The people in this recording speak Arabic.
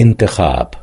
انتخاب.